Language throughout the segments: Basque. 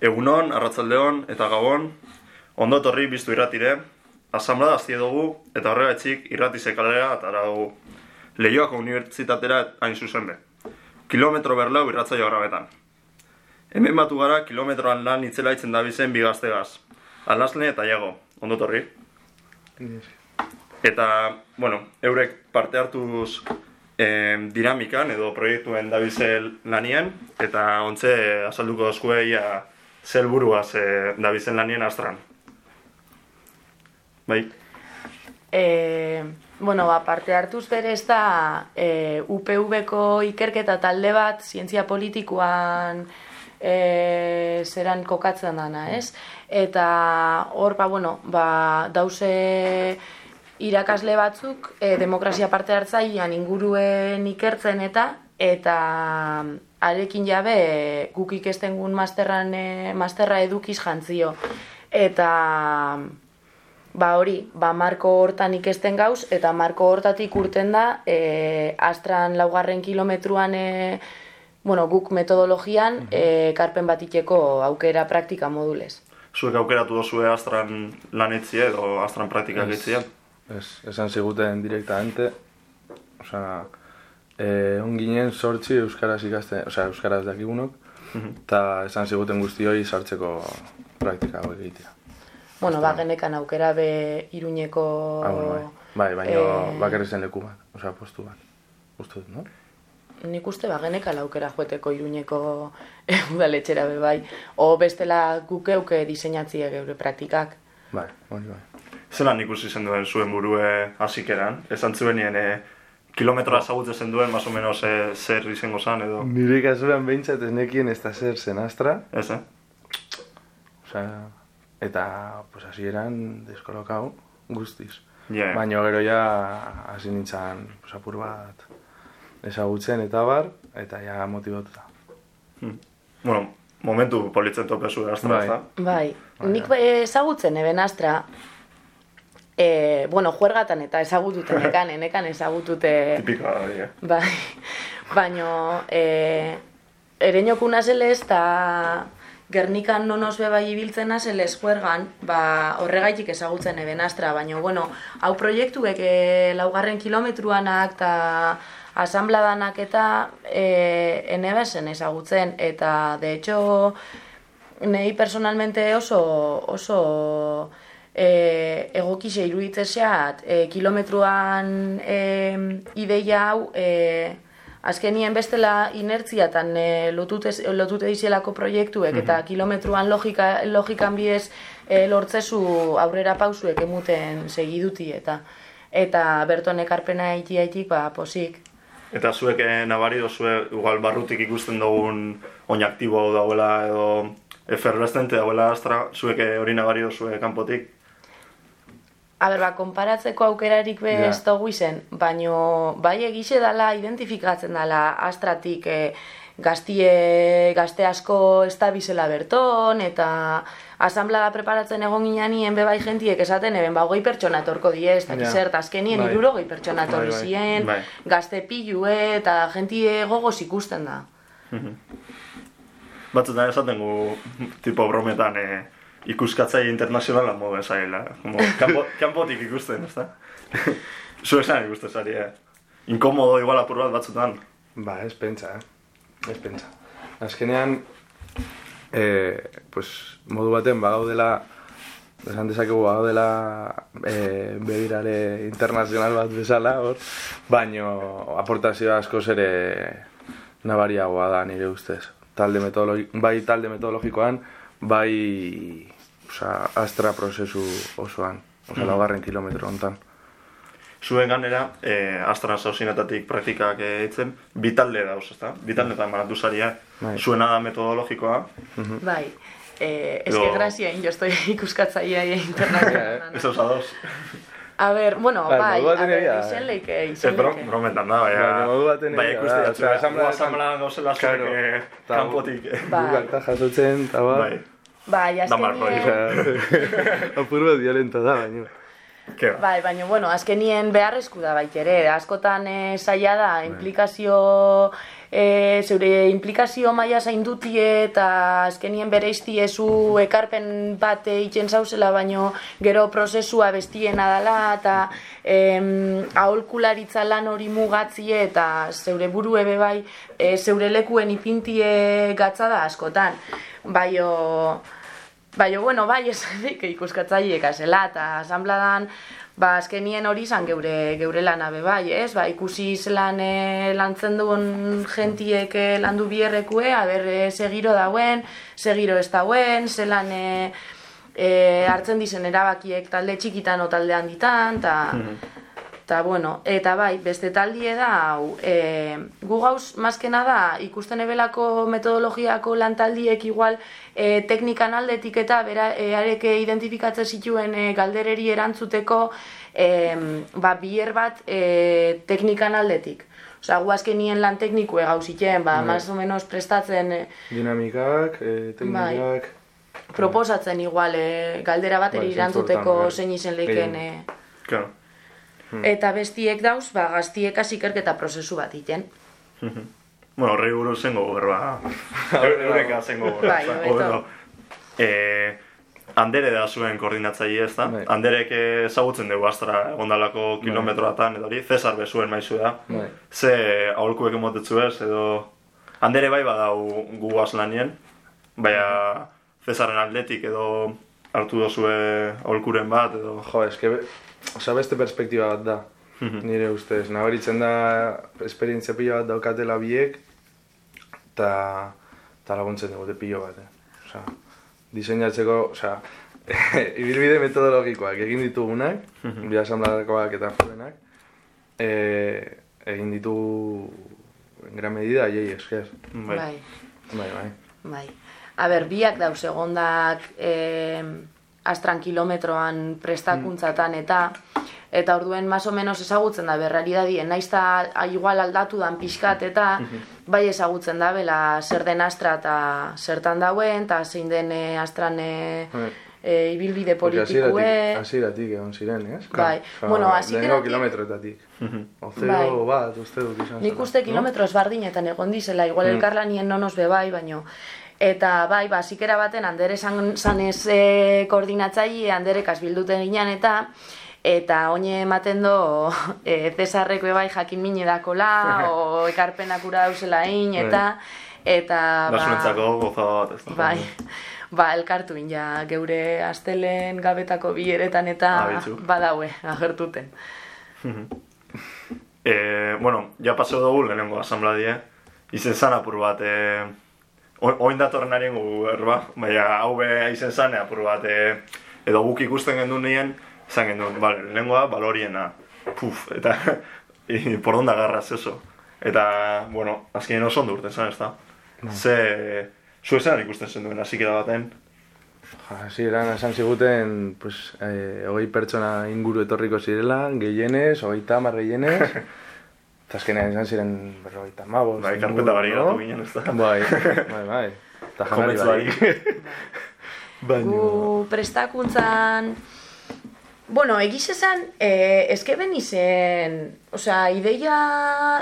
Egunon, arratzaldeon eta gabon, ondo etorri biztu irratire, asamblea aztie dugu eta horregaitzik irratize kalera atara dugu. Leioako unibertsitatera hain zuzen be. Kilometro berlau irratzaio grabetan. Hemen batu gara kilometroan lan itzelaitzen dabizen bigaztegaz. Alasne eta jago, ondo etorri. Eta, bueno, eurek parte hartuz eh, dinamikan edo proiektuen dabizel lanien, eta ontze azalduko dozkue ia zelburuaz eh, dabizen lanien astran. Bai, E, bueno, ba, parte hartuz bere ez da e, UPV-ko ikerketa talde bat zientzia politikoan e, zeran kokatzen dana, ez? Eta hor, ba, bueno, ba, dause irakasle batzuk e, demokrazia parte hartzailean inguruen ikertzen eta eta arekin jabe e, guk ikesten gun masterran, e, masterra edukiz jantzio. Eta Ba hori, ba marko hortan ikesten gauz, eta marko hortatik urten da, e, astran laugarren kilometruan, e, bueno, guk metodologian, e, karpen bat iteko aukera praktika modulez. zuek aukeratu dozue astran lanetzie edo astran praktikak Ez. Ez, esan ziguten direktamente, osea, eh, on ginen sortzi euskaraz ikasten, osea, euskaraz dakigunok, eta esan ziguten guztioi sartzeko praktika hauek egitea. Bueno, ba genekan aukera be iruñeko... Ah, bueno, bai. Bai, baina eh, bakarri zen leku bat, osea, postu bat. Uste dut, no? Nik uste ba genekal aukera joeteko iruñeko udaletxera be bai. O bestela guk euke diseinatzie geure praktikak. Bai, hori bai. Zelan ikusi zen duen zuen burue hasikeran? Esan zuenien e, kilometroa ezagutzen zen duen, más o menos e, zer izango zan edo... Nire kasuran behintzat ez nekien ez da zer zen astra, Ez, eh? osea, eta, pues, hasieran deskolokau guztiz. Yeah. Baina gero ja hasi nintzen pues, apur bat ezagutzen eta bar, eta ja motibatuta. Bueno, momentu politzen topezu astra, Bai. Bai, Bai, nik ezagutzen eben astra, e, bueno, juergatan eta ezagututen ekan, enekan ezagutute... Tipikoa hori, eh? Bai, baino, e, ereñoku nazelez, eta Gernikan nonos be bai ibiltzen nazelez juergan, ba, horregaitik ezagutzen eben astra, baino, bueno, hau proiektuek e, laugarren kilometruanak eta asanbladanak eta e, enebesen ezagutzen, eta de hecho, Nei personalmente oso, oso e, egokixe iruditzeseat, e, kilometruan e, ideia hau, e, azkenien bestela inertziatan e, lotute, lotute dizelako proiektuek eta kilometruan logika, logikan bidez e, lortzezu aurrera pausuek emuten segiduti eta eta berton ekarpena iti haitik, ba, posik. Eta zuek eh, nabari dozue, igual barrutik ikusten dugun oin aktibo dauela edo efervescente dauela astra, zuek eh, hori nabari dozue kanpotik. A ber, ba, konparatzeko aukerarik be ez dugu izen, baino bai egixe dala identifikatzen dala astratik e, gaztie, gazte asko ez da bizela berton, eta asamblada preparatzen egon ginanien be bai jentiek esaten, eben ba, hogei pertsona etorko die, ez dakiz zert, azkenien Bai. irurogei pertsona etorri Bai, bai. ziren, Bai. gazte pilue, eta jentie gogoz ikusten da. Batzutan esaten gu, tipo brometan, e, ikuskatzaile internazionala modu esaila. Como, kanpo, kanpotik ikusten, ez da? Zu esan ikusten zari, eh? Inkomodo igual apur bat batzutan. Ba, ez pentsa, eh? Ez pentsa. Azkenean, eh, pues, modu baten bagaudela, esan dezakegu bagaudela eh, begirale internazional bat bezala, hor, baino aportazio askoz ere nabariagoa da nire ustez. Talde metodologi bai talde metodologikoan, bai osea, astra prozesu osoan, osea, laugarren kilometro hontan. Zuen ganera, e, astran zauzinetatik praktikak eitzen, bi talde dauz, ezta? Bi taldetan banatu zaria, Bai. zuena da metodologikoa, Bai, eh, ez Edo- que grazia in, jo estoy ikuskatzaia internazionala. ez adoz. A ber, bueno, Bai, bai, a ber, izen leike, Ez izen leike. brometan da, baina... Baina Bai, da, osea, asamblea- gauzela zuek eh, kanpotik. eh. Bai. Gu akta jasotzen, eta ba, Bai. Bai, azkenien... apur bat violenta da, baina. Ba. Bai, baina, bueno, azkenien beharrezku da bait ere. Askotan eh, zaila da, implikazio e, zeure implikazio maia zaindutie eta azkenien bere iztiezu ekarpen bat egiten zauzela, baino gero prozesua bestiena dela eta em, aholkularitza lan hori mugatzie eta zeure buru ebe bai e, zeure lekuen ipintie gatza da askotan. Baio, baio bueno, bai esanik ikuskatzaileek azela eta asambladan ba azkenien hori izan geure geure lana be bai, ez? Ba ikusi zelan e, lantzen duen gentiek e, landu bierrekue, a ber e, segiro dauen, segiro ez dauen, zelan e, hartzen dizen erabakiek talde txikitan o talde handitan ta Ta bueno, eta bai, beste taldie da hau, e, gu gauz mazkena da ikusten ebelako metodologiako lantaldiek igual e, teknikan aldetik eta bera e, areke identifikatzen zituen e, galdereri erantzuteko e, ba, bier bat e, teknikan aldetik. Osa, gu azkenien lan teknikue gauzitien, ba, Bai. más o menos prestatzen e, Dinamikak, e, teknikak... proposatzen igual e, galdera bateri Bai, erantzuteko bai. zein izen leiken Gehien. e, Claro. Eta bestiek dauz, ba, gaztiek ikerketa prozesu bat iten. Bueno, horrei buruz zengo berba. Eureka zengo berba. Bai, eh, Andere da zuen koordinatzaile ez da? Bai. Anderek ezagutzen dugu astra egondalako kilometroatan edo hori, Cesar bezuen maizu da. Bai. Ze aholkuek emotetzu ez, edo... Andere bai badau gu lanien, baina Cesaren atletik edo hartu dozue aholkuren bat, edo... Jo, eske, osea, beste perspektiba bat da. Nire ustez, nabaritzen da esperientzia pila bat daukatela biek, eta eta laguntzen dugu pilo bat, eh. Osea, diseinatzeko, osea, ibilbide metodologikoak egin ditugunak, bi asambladakoak eta forenak, e, egin ditu en gran medida jei esker. Bai. bai. Bai, bai. Bai. A ber, biak dauz egondak eh, astran kilometroan prestakuntzatan eta eta orduen más o menos ezagutzen da berralidadien, naiz ta a, igual aldatu dan pixkat eta bai ezagutzen da bela zer den astra eta zertan dauen, eta zein den eh, astran eh, Bai. eh, ibilbide politikue. hasieratik egon ziren, ez? Bai. Osea, Bueno, lehenengo hasieratik- kilometroetatik. Ozero Bai. bat, uste dut izan Nik zela, uste no? kilometro ezbardinetan egon dizela, igual Mm. elkarlanien nonos be bai, baino. Eta bai, ba, zikera baten Andere san, sanez e, koordinatzaile Anderekaz bilduten ginen eta eta oine ematen do e, Cesarrek be bai jakin mine dakola, o ekarpenak ura dauzela in, eta eta Da zuentzako goza bai, ba, elkartu ja geure astelen gabetako bileretan eta Abitzu. badaue, agertuten. E, bueno, ja paseo dugu lehenengo asambladie. Izen zan apur bat, e, o- oin datorren arien gu erba, baina hau be izen zan apur bat, e, edo guk ikusten gendun nien, zan gendun, bale, lehenengoa baloriena, puf, eta i, por donde agarras eso. Eta, bueno, azkenean oso ondo urten zan, ez da? Ze, zu esan ikusten zen duen, hasikera baten, Hasi eran, esan ziguten, pues, eh, hogei pertsona inguru etorriko zirela, gehienez, hogeita hamar gehienez, eta azkenean esan ziren berrogeita hamabost. bai, karpeta bari no? geratu ginen, ez da? Bai, bai, bai. Eta janari bai. ari. Gu prestakuntzan... Bueno, egiz esan, eh, eske ben izen, osea, ideia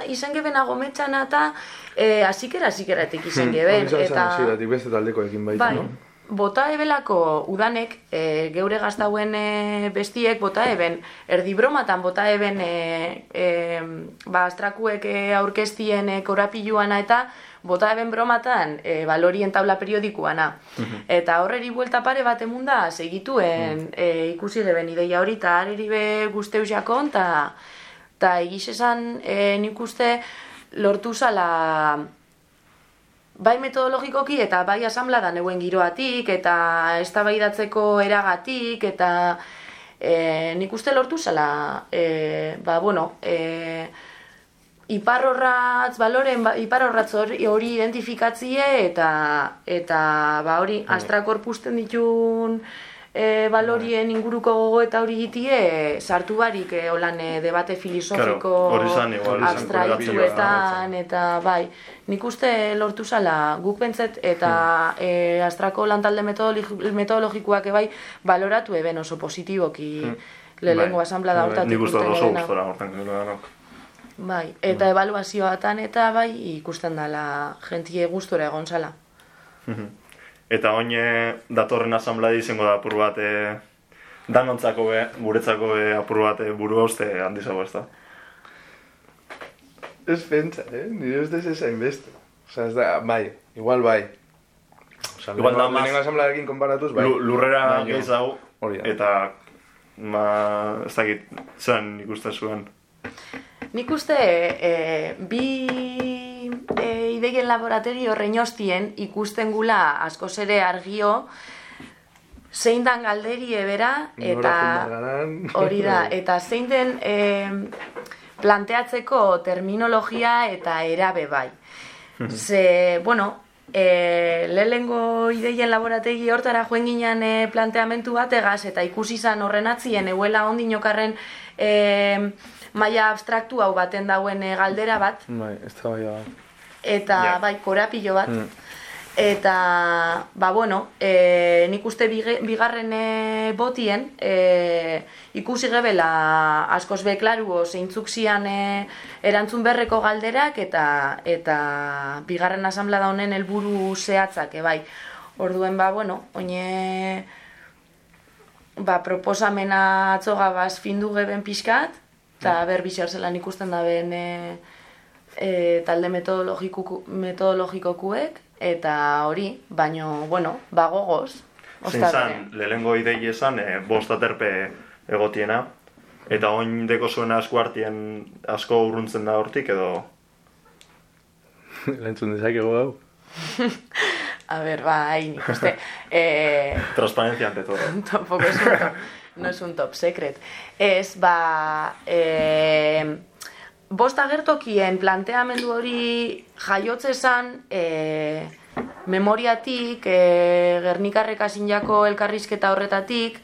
izan geben agometxan eta eh, azikera azikeratik izan geben. Hmm, izan eta... hasieratik beste taldekoekin baita, Bai, no? Bota ebelako udanek, e, geure gaztauen e, bestiek, bota eben, erdi bromatan bota eben, e, e, ba, astrakuek e, aurkestien e, korapiluana eta bota eben bromatan e, balorien tabla periodikuana. Eta horreri buelta pare bat emunda, segituen e, ikusi geben ideia hori, eta areri be guzteu jakon, eta ta egiz esan e, nik uste lortu zala bai metodologikoki eta bai asambladan euen giroatik eta eztabaidatzeko eragatik eta e, nik uste lortu zela e, ba bueno e, iparrorratz baloren ba, iparrorratz hori, hori identifikatzie eta eta ba hori astrakorpusten ditun e, balorien inguruko gogo eta hori gitie sartu barik e, holan e, debate filosofiko Claro, eta bai, nik uste lortu zala guk pentzet eta Hmm. e, astrako lantalde metodologi- metodologikoak ebai baloratu eben oso positiboki lehenengo Bai. asamblea da Bai, Nik uste oso gustora danok. Bai, eta ebaluazioatan eta bai ikusten dela jentie gustora egon zala. Eta oin eh, datorren asamblea izango da apur bat e, danontzako be, guretzako be apur bat e, buru hauste handizago ez da. Ez pentsa, eh? Nire ustez ez hainbeste. Osa, ez da, bai, igual bai. Osa, Igual da lehenengo- más- lehenengo asamblearekin konparatuz, bai. Lu- Lurrera gehiago da. eta ma, ez dakit, zen ikusten zuen. Nik uste e, bi e, ideien laboratorio reinostien ikusten gula askoz ere argio zein dan galderi ebera eta hori da, eta zein den e, planteatzeko terminologia eta erabe bai. Ze, bueno, e, lehengo ideien laborategi hortara joen ginen e, planteamentu bategaz eta ikusi izan horren atzien euela ondinokarren e, maila abstraktu hau baten dauen e, galdera bat, Bai, ez da bai da. Eta Ja. bai, korapilo bat. Mm. Eta, ba, bueno, e, nik uste bigarren e, botien, e, ikusi gebela askoz beklaruo zeintzuk zian e, erantzun berreko galderak eta eta bigarren asamblea da honen helburu zehatzak, e, bai. Orduen, ba, bueno, oine ba, proposamena atzoga baz findu geben pixkat, eta ber bixar zelan ikusten da ben e, e, talde metodologiko, metodologikokuek, eta hori, baino, bueno, bagogoz. Zein zan, lehenengo idei esan, e, bost aterpe egotiena, eta oin deko zuena asko hartien asko urruntzen da hortik edo... Lentzun dezakegu hau. A ber, bai, nik uste, e, Transparencia ante todo. tampoco es un top, no es un top secret. Ez, ba, e, bost agertokien planteamendu hori jaiotze zan, e, memoriatik, e, Gernikarrek jako elkarrizketa horretatik,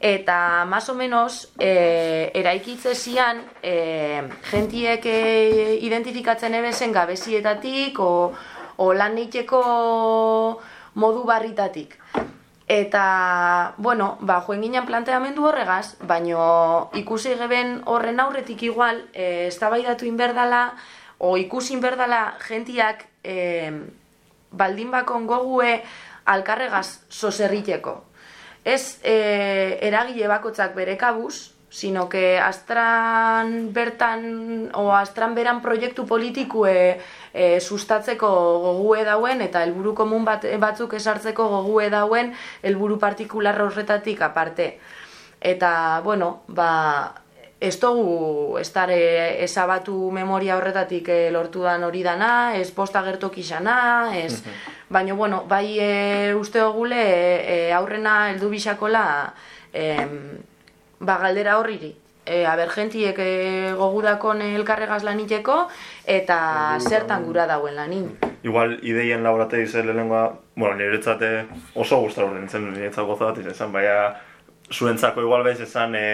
eta más o menos e, eraikitze zian e, gentiek e, identifikatzen ebezen gabezietatik o, o lan modu barritatik. Eta, bueno, ba, joen ginen planteamendu horregaz, baino ikusi geben horren aurretik igual, e, eztabaidatu inberdala, o ikusi inberdala gentiak e, baldin bakon gogue alkarregaz soserriteko. Ez e, eragile bakotzak bere kabuz, sino que astran bertan, o astran beran proiektu politikue e, sustatzeko gogue dauen, eta helburu komun bat, batzuk esartzeko gogue dauen, helburu partikular horretatik aparte. Eta, bueno, ba, ez dugu estare ezabatu memoria horretatik e, lortu dan hori dana, ez posta gertok izana, ez... Baina, bueno, bai e, uste gule e, aurrena heldu bisakola em, ba, galdera horriri. E, aber, gentiek e, gogudakon elkarregaz laniteko eta zertan gura dauen lanin. Igual ideien laborategi zen lehenengoa, bueno, niretzate oso gustar horren zen, niretzat goza bat izan, baina zuentzako igual bez esan e,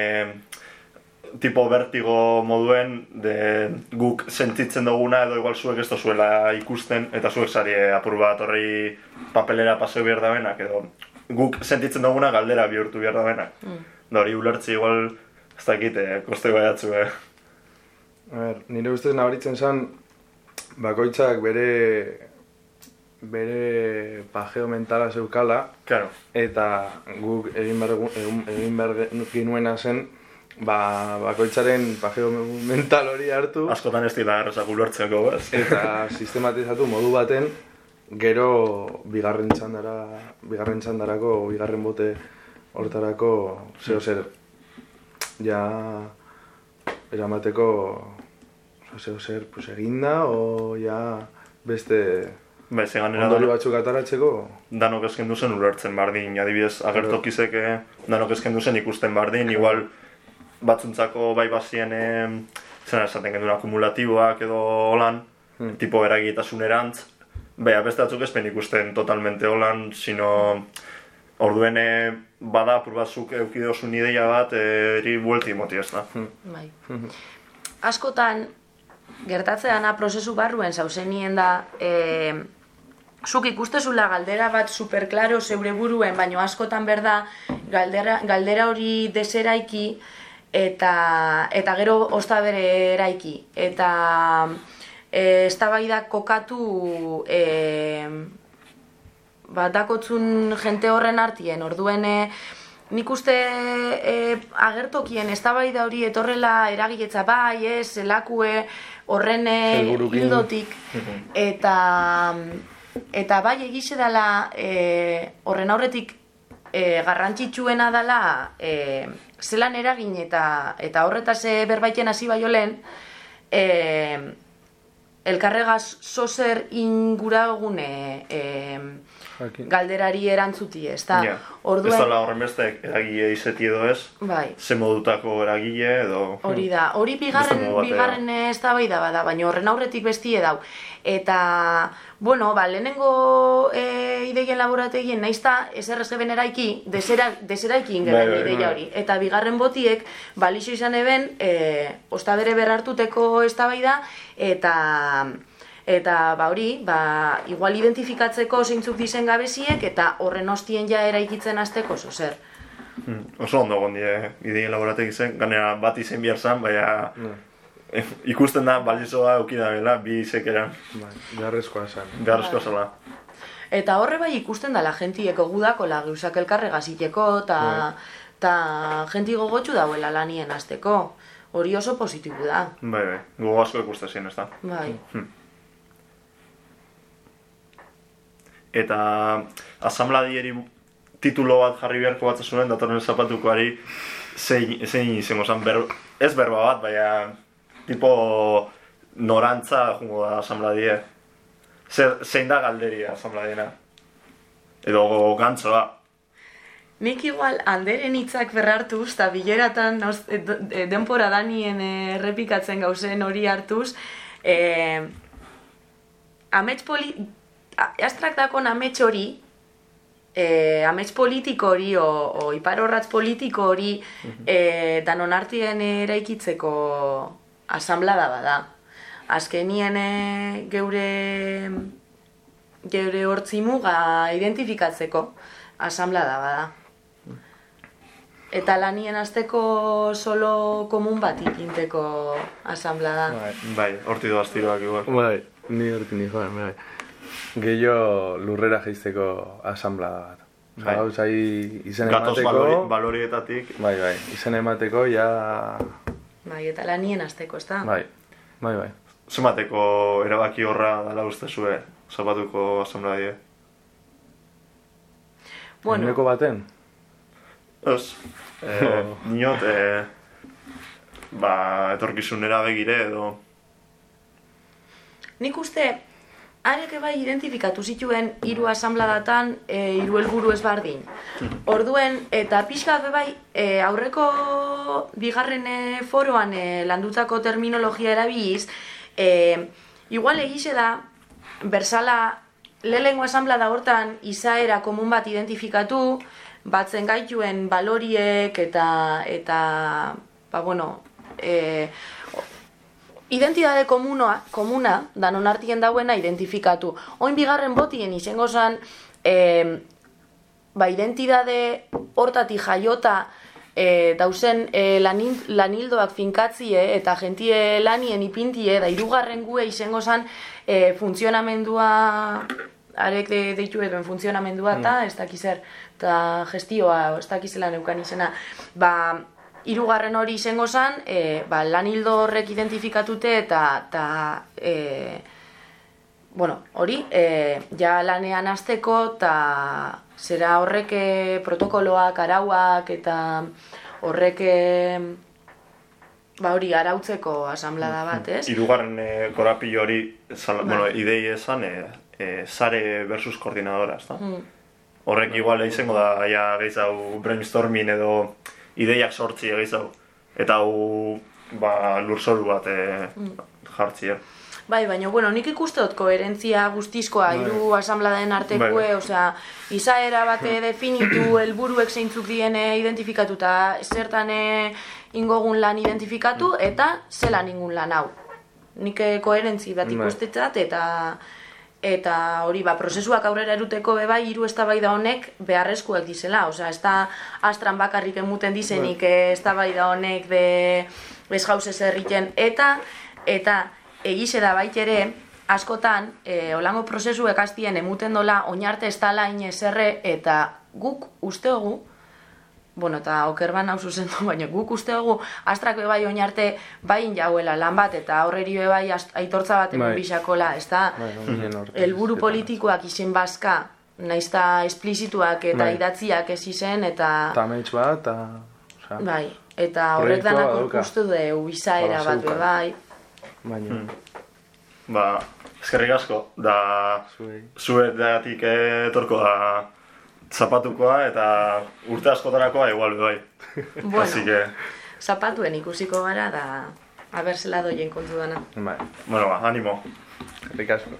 tipo vertigo moduen de guk sentitzen duguna edo igual zuek ez zuela ikusten eta zuek sari apur bat horri papelera paseo behar dabenak edo guk sentitzen duguna galdera bihurtu behar dabenak. Mm. Da hori ulertzi igual ez dakit, eh, koste baiatzu, eh. A ber, nire ustez nabaritzen zen, bakoitzak bere bere pajeo mentala zeukala, Claro. eta guk egin behar, egin behar ge- genuena zen, ba, bakoitzaren pajeo mental hori hartu, Askotan ez dira errezak ulertzeko, ez? eta sistematizatu modu baten, gero bigarren txandara, bigarren txandarako, bigarren bote hortarako, zeo zer, ja, eramateko, zeo zer, pues eginda, o ja, beste Bai, ze ganera ondori batzuk ataratzeko, danok esken duzen ulertzen bardin, adibidez, agertokizeke danok esken duzen ikusten bardin, igual batzuntzako bai bazien zena esaten gendun akumulatiboak edo holan, Hmm. tipo eragitasunerantz, bai, beste batzuk espen ikusten totalmente holan, sino orduen eh, bada apur batzuk eukidozun ideia bat, eh, eri buelti moti ez da. Bai. Askotan, gertatzeana prozesu barruen zauzenien da, e, zuk ikustezula galdera bat superklaro zeure buruen, baino askotan berda galdera, galdera hori deseraiki eta, eta gero osta bere eraiki. Eta e, eztabaidak kokatu e, ba, dakotzun jente horren artien, orduen e, nik uste e, agertokien eztabaida hori etorrela eragiletza bai, ez, zelakue horren hildotik, eta eta bai egize dela e, horren aurretik e, garrantzitsuena dela e, zelan eragin eta eta horretaz berbaiten hasi baiolen e, elkarregaz sozer inguragune e. galderari erantzuti, ez da? Ja. Orduen, Ez dala horren beste eragile izeti edo ez, bai, ze modutako eragile edo... hori da. Hori bigarren, Beste modu batera. bigarren eztabaida bada, baina horren aurretik bestie dau. Eta, bueno, ba, lehenengo e, ideien laborategien naizta ez eben eraiki, desera, deseraiki Bai, ingelen bai, ideia bai. hori. Eta bigarren botiek, balixo izan eben, e, ostabere berartuteko eztabaida eta eta ba hori, ba, igual identifikatzeko zeintzuk dizen gabeziek eta horren ostien ja eraikitzen hasteko zo zer. Hmm, Oso ondo egon die ideien laborategi zen, ganera bat izen behar zen, baina No, eh, ikusten da balizoa eukida bela, bi izekeran, bai, beharrezkoa zen. beharrezko zela. Eta horre bai ikusten dala gentieko gudako la gauzak elkarregaziteko eta ta genti gogotxu dauela lanien hasteko. Hori oso positibo da. Bai, bai, gogo asko ikusten zien, ez da. Bai. Eta asambladieri titulo bat jarri beharko bat zuen, datorren zapatukoari zein, zein izango zen, ber, ez berba bat, baina tipo norantza jungo da asambladie. Zer, zein da galderia asambladien Edo gantzoa. Nik igual alderen hitzak berrartuz, eta bileratan e, e, denpora danien errepikatzen gauzen hori hartuz, e, amets poli... Astrak dakon amets hori, e, amets politiko hori, o, o ipar horratz politiko hori, e, danon artien eraikitzeko asamblada bada. Azkenien e, geure geure hortzimuga identifikatzeko asamblada bada. Eta lanien azteko solo komun bat ikinteko asamblada. Bai, Bai, horti doaz tiroak igual. bai, ni hortik ni joan, bai. Gehiago lurrera jeizteko asamblada bat. Bai. gauzai izen Gatoz emateko... balori, balorietatik, Bai, bai, izen emateko ja... Bai, eta lanien azteko, ezta? Bai, bai, bai. zemateko erabaki horra dala ustezue zapatuko asambladie. Bueno, Ehuneko baten? Ez, eh, niot, eh, ba, etorkizunera begire edo... nik uste, areke bai identifikatu zituen hiru asambladatan e, hiru helburu ezbardin. Orduen, eta pixka bai, e, aurreko bigarren e, foroan e, landutako terminologia erabiliz, e, igual egize da, bersala lehengo asamblada hortan izaera komun bat identifikatu, batzen gaituen baloriek eta, eta ba, bueno, e, identidade komuna, komuna danon artien dauena identifikatu. Oin bigarren botien izango zan, e, ba, identidade hortatik jaiota e, dauzen e, lanin, lanildoak finkatzie eta gentie lanien ipintie, da hirugarren gue izango zan e, funtzionamendua arek de, deitu eduen funtzionamendua eta ez dakizer, eta gestioa, ez dakizela neukan izena, ba, hirugarren hori izango zan, e, ba, lan hildo horrek identifikatute eta, eta e, bueno, hori, e, ja lanean hasteko eta zera horrek e, protokoloak, arauak eta horrek e, ba hori arautzeko asamblada bat, ez? Hirugarren eh, korapilo hori, zala, bueno, idei esan, eh, eh, sare versus koordinadora, ezta? Mm. Horrek igual izango da, ja, gehiago brainstorming edo ideiak sortzi gehiago. Eta hau, ba, lurzoru bat eh, jartzi, eh. Bai, baina, bueno, nik ikuste dut koherentzia guztizkoa hiru asambladaen artekue, Bai, bai. osea, izaera bate definitu, helburuek zeintzuk diene identifikatuta, zertan eh, ingogun lan identifikatu, eta zelan ingun lan hau. Nik eh, koherentzi bat Bai. ikustetzat, eta eta hori ba, prozesuak aurrera eruteko bebai hiru eztabaida honek beharrezkoak dizela, osea, ez da astran bakarrik emuten dizenik eh, eztabaida honek de ez jauzez erriten, eta eta egize da bait ere, askotan, e, olango prozesu ekastien emuten dola, oinarte ez dala erre, eta guk usteogu, bueno, eta okerban hau zuzen du, baina guk uste dugu astrak bai oinarte bain jauela lan bat, eta horreri be bai aitortza bat eman Bai. bisakola, ez da, helburu politikoak izen bazka, naizta esplizituak eta Bai. idatziak ez izen, eta... Eta amets bat, eta... Osea, Bai, eta horrek danak ikustu du bizaera Ba, bat be bai. baina... Ba, eskerrik asko, da zuet datik etorko da zapatukoa eta urte askotarakoa igual bai. Bueno, Así que, zapatuen ikusiko gara da, aber zela doien kontu dana. Bai, bueno, ba, animo. herrik asko.